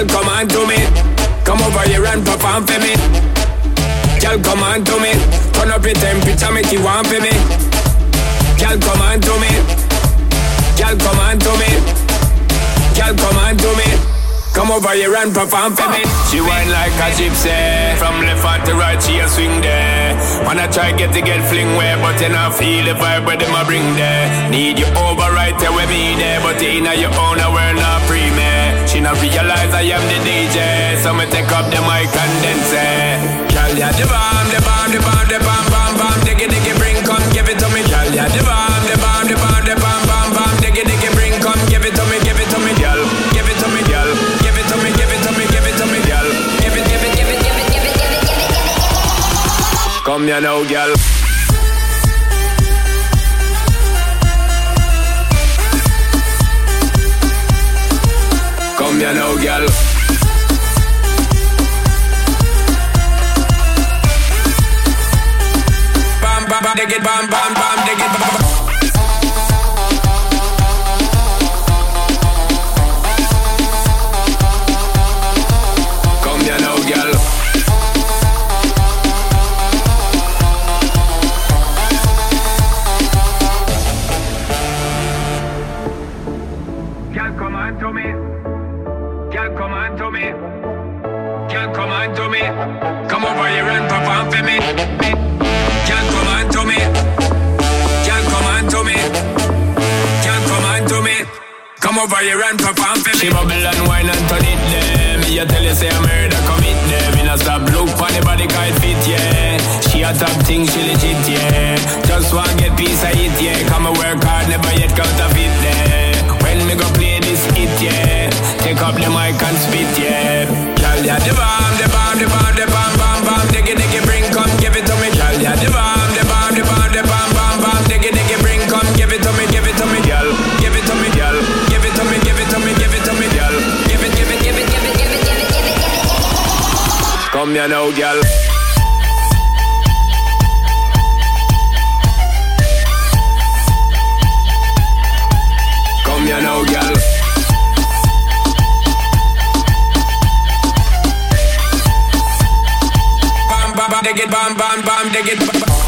Girl, come on to me. Come over here and perform for me. Girl, come on to me. Turn up your temperature, make you want for me. Girl, come on to me. Girl, come on to me. Girl, come on to me. Come over here and perform for me. She whine like a gypsy. From left hand to right, she a swing there. Wanna try get to get fling where, but then I feel the vibe where them a bring there. Need you over right there with me there, but inna your own, I we're not pre she not realize I am the DJ, so me take up the mic and then say, Girl, ya the bomb, the bomb, the bomb, the bomb, bomb, bomb, diggy, diggy, bring, come give it to me. Girl, ya the bomb, the bomb, the bomb, the bomb, bomb, bomb, diggy, diggy, bring, come give it to me, give it to me, girl, give it to me, girl, give it to me, give it to me, give it to me, girl, give it, give it, give it, give it, give it, give it, give it, give it. Come here now, girl. Dig it, bam, bam, bam, dig it, bam, bam. Come here now, girl. Girl, come on to me. Girl, come on to me. Girl, come on to me. Come over here and perform for me. Over here and perform for me. She bubble and wine and turn it there. Me a tell you say I'm murder commit there. Me not stop look for the body can't fit yeah. She a top thing, she legit yeah. Just want get piece of it yeah. Come and work hard, never yet counterfeit there. When me go play this hit yeah. Take up the mic and spit yeah. Girl, yeah the bomb, the bomb, the bomb, the bomb, Come here now, girl. Come here now, girl. Bam, bam, bam, dig it, bam, bam, bam, dig it.